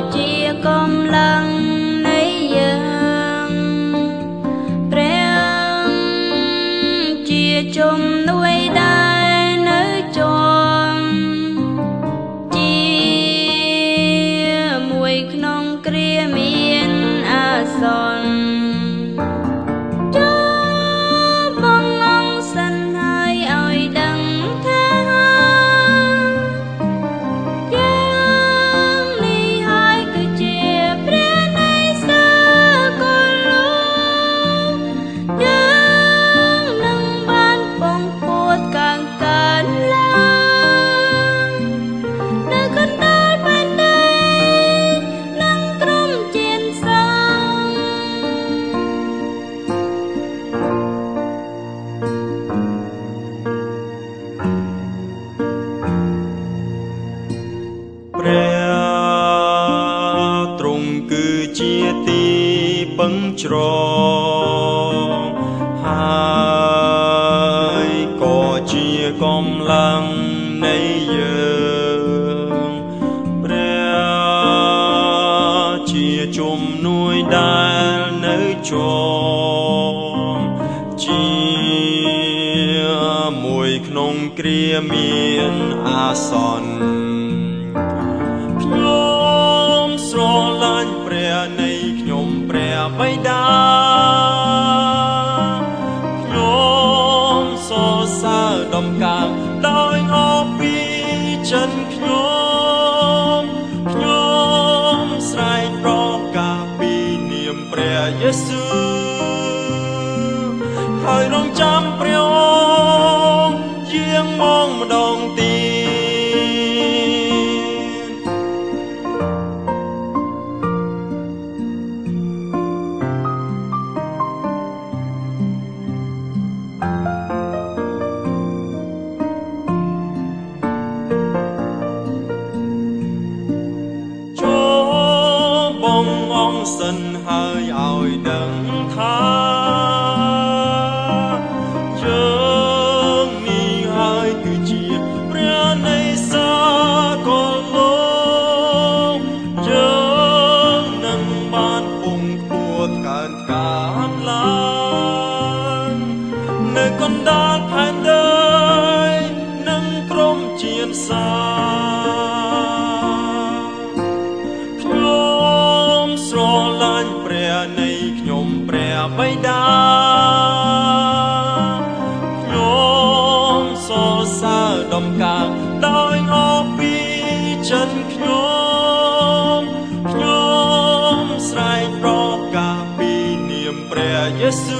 Lord Jesus. ទីពឹងជ្រងហើយក៏ជាកំឡាំងនៃយើងព្រះជាជំនួយដែលនៅជាប់ជាមួយក្នុងគ្រាមានអាសន្នខ្ញុំស្រឡាញ់ព្រះនៃខ្ញុំ ព្រះបិតាខ្ញុំសរសើរដំកើងដោយអបពីចិនខ្ញុំខ្ញុំស្រែកប្រកាសពីនាមព្រះយេស៊ូវហើយរងចាំព្រះអង្គយាងមកម្ដងទៀ សិនហើយឲ្យដឹងថាយើងនេះហើយគឺជាព្រះនៃសាកលលោកយើងនឹងបានពងខ្ពស់កើនកើនឡើងនៅកណ្ដាលផែនដីនឹងក្រុមជាសា បិតាខ្ញុំសរសើរដំកើងដោយអបពីចិនខ្ញុំខ្ញុំស្រែកប្រកាសពីនាមព្រះយេស៊ូវ